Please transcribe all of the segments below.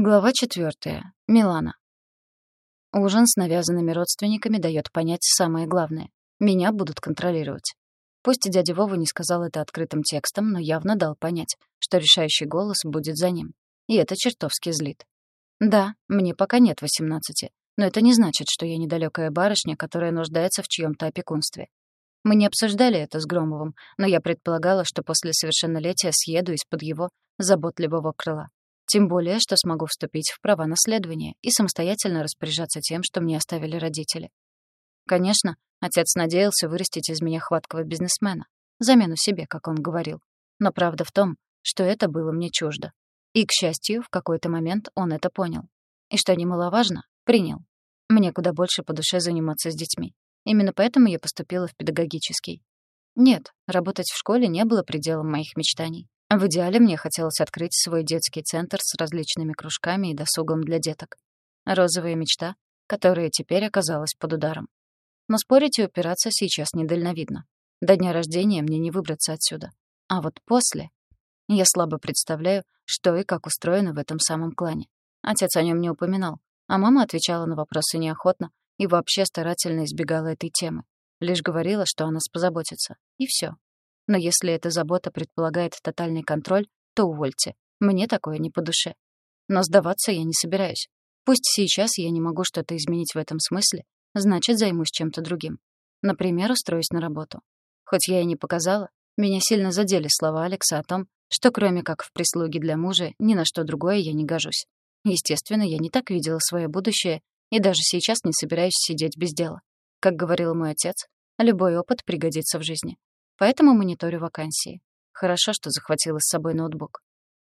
Глава четвертая. Милана. Ужин с навязанными родственниками дает понять самое главное. Меня будут контролировать. Пусть дядя Вова не сказал это открытым текстом, но явно дал понять, что решающий голос будет за ним. И это чертовски злит. Да, мне пока нет восемнадцати, но это не значит, что я недалекая барышня, которая нуждается в чьем-то опекунстве. Мы не обсуждали это с Громовым, но я предполагала, что после совершеннолетия съеду из-под его заботливого крыла. Тем более, что смогу вступить в права наследования и самостоятельно распоряжаться тем, что мне оставили родители. Конечно, отец надеялся вырастить из меня хваткого бизнесмена, замену себе, как он говорил. Но правда в том, что это было мне чуждо. И, к счастью, в какой-то момент он это понял. И что немаловажно, принял. Мне куда больше по душе заниматься с детьми. Именно поэтому я поступила в педагогический. Нет, работать в школе не было пределом моих мечтаний. В идеале мне хотелось открыть свой детский центр с различными кружками и досугом для деток. Розовая мечта, которая теперь оказалась под ударом. Но спорить и упираться сейчас недальновидно. До дня рождения мне не выбраться отсюда. А вот после... Я слабо представляю, что и как устроено в этом самом клане. Отец о нем не упоминал, а мама отвечала на вопросы неохотно и вообще старательно избегала этой темы. Лишь говорила, что о нас позаботится. И все. Но если эта забота предполагает тотальный контроль, то увольте. Мне такое не по душе. Но сдаваться я не собираюсь. Пусть сейчас я не могу что-то изменить в этом смысле, значит, займусь чем-то другим. Например, устроюсь на работу. Хоть я и не показала, меня сильно задели слова Алекса о том, что кроме как в прислуге для мужа, ни на что другое я не гожусь. Естественно, я не так видела свое будущее и даже сейчас не собираюсь сидеть без дела. Как говорил мой отец, любой опыт пригодится в жизни. Поэтому мониторю вакансии. Хорошо, что захватила с собой ноутбук.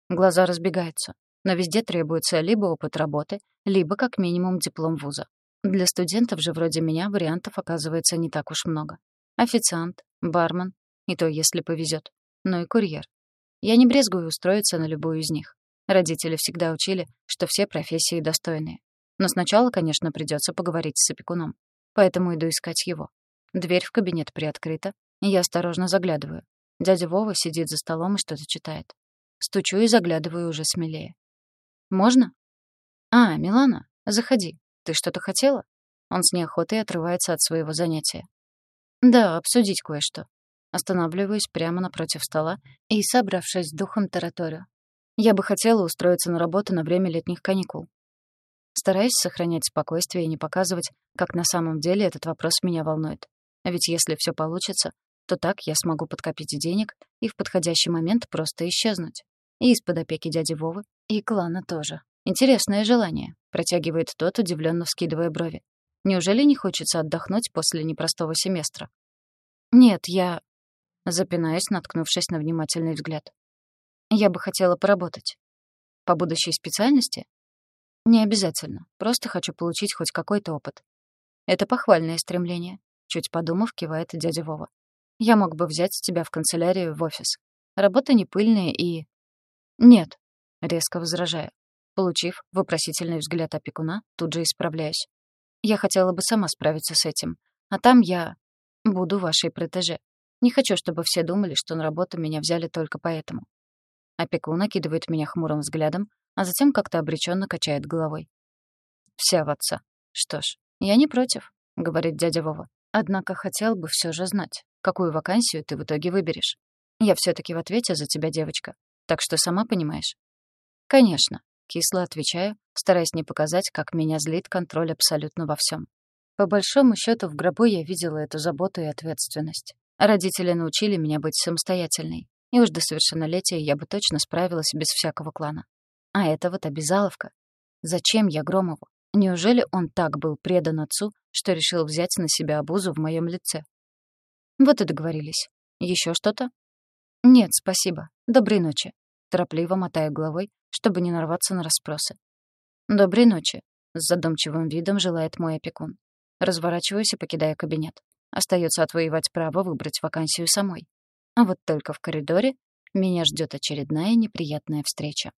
Глаза разбегаются, но везде требуется либо опыт работы, либо как минимум диплом вуза. Для студентов же вроде меня вариантов оказывается не так уж много. Официант, бармен, и то, если повезет, но и курьер. Я не брезгую устроиться на любую из них. Родители всегда учили, что все профессии достойные. Но сначала, конечно, придется поговорить с опекуном. Поэтому иду искать его. Дверь в кабинет приоткрыта, я осторожно заглядываю. Дядя Вова сидит за столом и что-то читает. Стучу и заглядываю уже смелее. «Можно?» «А, Милана, заходи. Ты что-то хотела?» Он с неохотой отрывается от своего занятия. «Да, обсудить кое-что». Останавливаюсь прямо напротив стола и, собравшись с духом, тараторю. Я бы хотела устроиться на работу на время летних каникул. Стараюсь сохранять спокойствие и не показывать, как на самом деле этот вопрос меня волнует. Ведь если все получится, то так я смогу подкопить денег и в подходящий момент просто исчезнуть. И из-под опеки дяди Вовы, и клана тоже. Интересное желание, протягивает тот, удивленно вскидывая брови. Неужели не хочется отдохнуть после непростого семестра? Нет, я... Запинаюсь, наткнувшись на внимательный взгляд. Я бы хотела поработать. По будущей специальности? Не обязательно. Просто хочу получить хоть какой-то опыт. Это похвальное стремление. Чуть подумав, кивает дядя Вова. Я мог бы взять тебя в канцелярию в офис. Работа не пыльная и... Нет, резко возражаю. Получив вопросительный взгляд опекуна, тут же исправляюсь. Я хотела бы сама справиться с этим. А там я буду вашей протеже. Не хочу, чтобы все думали, что на работу меня взяли только поэтому. Опекун накидывает меня хмурым взглядом, а затем как-то обреченно качает головой. Вся в отца. Что ж, я не против, говорит дядя Вова. Однако хотел бы все же знать, какую вакансию ты в итоге выберешь. Я все таки в ответе за тебя, девочка. Так что сама понимаешь. Конечно, кисло отвечаю, стараясь не показать, как меня злит контроль абсолютно во всем. По большому счету в гробу я видела эту заботу и ответственность. Родители научили меня быть самостоятельной, и уж до совершеннолетия я бы точно справилась без всякого клана. А это вот обязаловка. Зачем я Громову? Неужели он так был предан отцу, что решил взять на себя обузу в моем лице? Вот и договорились. Еще что-то? Нет, спасибо. Доброй ночи. Торопливо мотаю головой, чтобы не нарваться на расспросы. Доброй ночи. С задумчивым видом желает мой опекун. Разворачиваюсь и покидаю кабинет. Остается отвоевать право выбрать вакансию самой. А вот только в коридоре меня ждет очередная неприятная встреча.